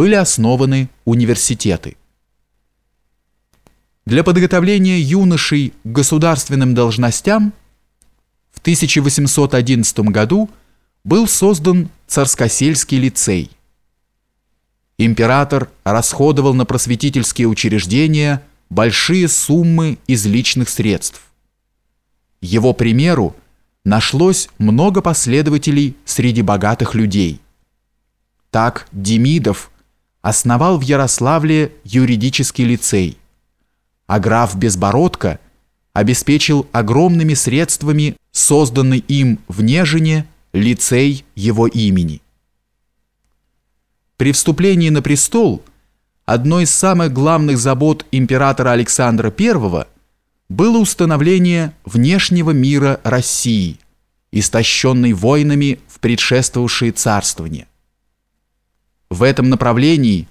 были основаны университеты. Для подготовления юношей к государственным должностям в 1811 году был создан Царскосельский лицей. Император расходовал на просветительские учреждения большие суммы из личных средств. Его примеру нашлось много последователей среди богатых людей. Так Демидов основал в Ярославле юридический лицей, а граф Безбородко обеспечил огромными средствами созданный им в Нежине лицей его имени. При вступлении на престол одной из самых главных забот императора Александра I было установление внешнего мира России, истощенной войнами в предшествовавшие царствования. В этом направлении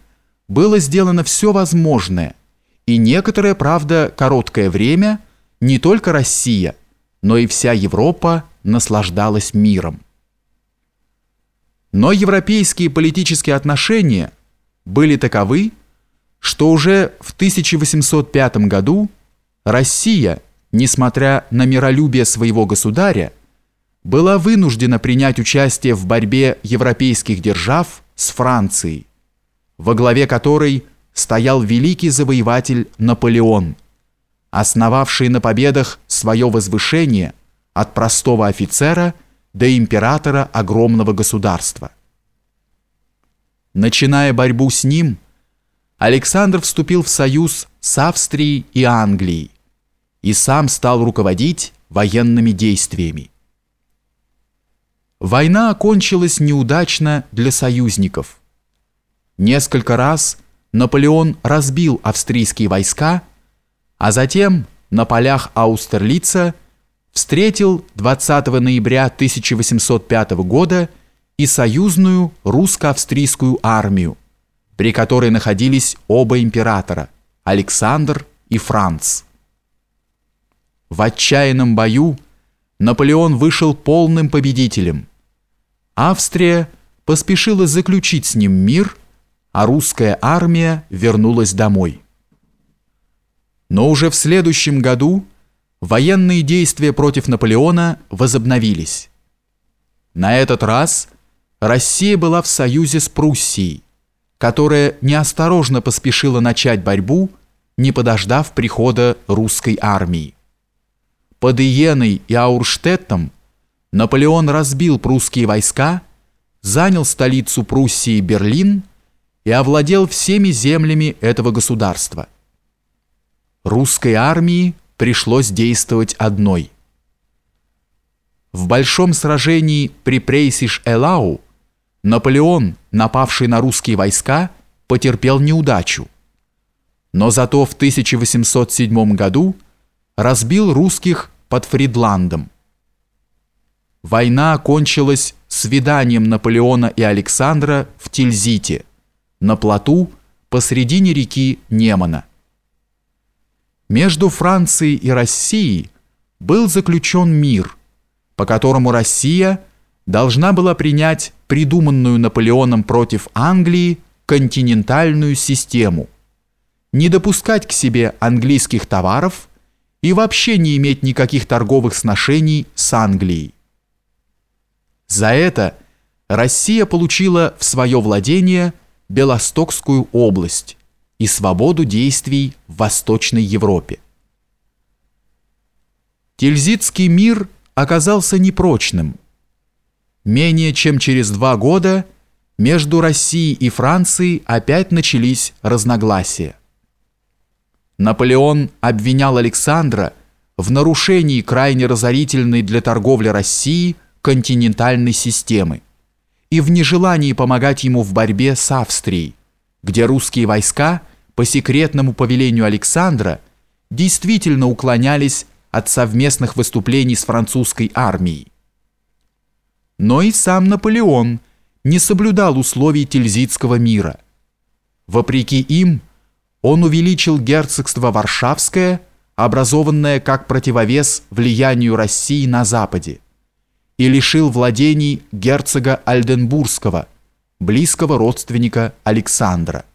было сделано все возможное, и некоторое, правда, короткое время не только Россия, но и вся Европа наслаждалась миром. Но европейские политические отношения были таковы, что уже в 1805 году Россия, несмотря на миролюбие своего государя, была вынуждена принять участие в борьбе европейских держав с Францией, во главе которой стоял великий завоеватель Наполеон, основавший на победах свое возвышение от простого офицера до императора огромного государства. Начиная борьбу с ним, Александр вступил в союз с Австрией и Англией и сам стал руководить военными действиями. Война окончилась неудачно для союзников. Несколько раз Наполеон разбил австрийские войска, а затем на полях Аустерлица – встретил 20 ноября 1805 года и союзную русско-австрийскую армию, при которой находились оба императора – Александр и Франц. В отчаянном бою Наполеон вышел полным победителем. Австрия поспешила заключить с ним мир, а русская армия вернулась домой. Но уже в следующем году – военные действия против Наполеона возобновились. На этот раз Россия была в союзе с Пруссией, которая неосторожно поспешила начать борьбу, не подождав прихода русской армии. Под Иеной и Аурштеттом Наполеон разбил прусские войска, занял столицу Пруссии Берлин и овладел всеми землями этого государства. Русской армии пришлось действовать одной. В большом сражении при Прейсиш-Элау Наполеон, напавший на русские войска, потерпел неудачу. Но зато в 1807 году разбил русских под Фридландом. Война окончилась свиданием Наполеона и Александра в Тильзите, на плоту посредине реки Немана. Между Францией и Россией был заключен мир, по которому Россия должна была принять придуманную Наполеоном против Англии континентальную систему, не допускать к себе английских товаров и вообще не иметь никаких торговых сношений с Англией. За это Россия получила в свое владение Белостокскую область, и свободу действий в Восточной Европе. Тильзитский мир оказался непрочным. Менее чем через два года между Россией и Францией опять начались разногласия. Наполеон обвинял Александра в нарушении крайне разорительной для торговли России континентальной системы и в нежелании помогать ему в борьбе с Австрией, где русские войска по секретному повелению Александра действительно уклонялись от совместных выступлений с французской армией. Но и сам Наполеон не соблюдал условий Тильзитского мира. Вопреки им, он увеличил герцогство Варшавское, образованное как противовес влиянию России на Западе, и лишил владений герцога Альденбургского, близкого родственника Александра.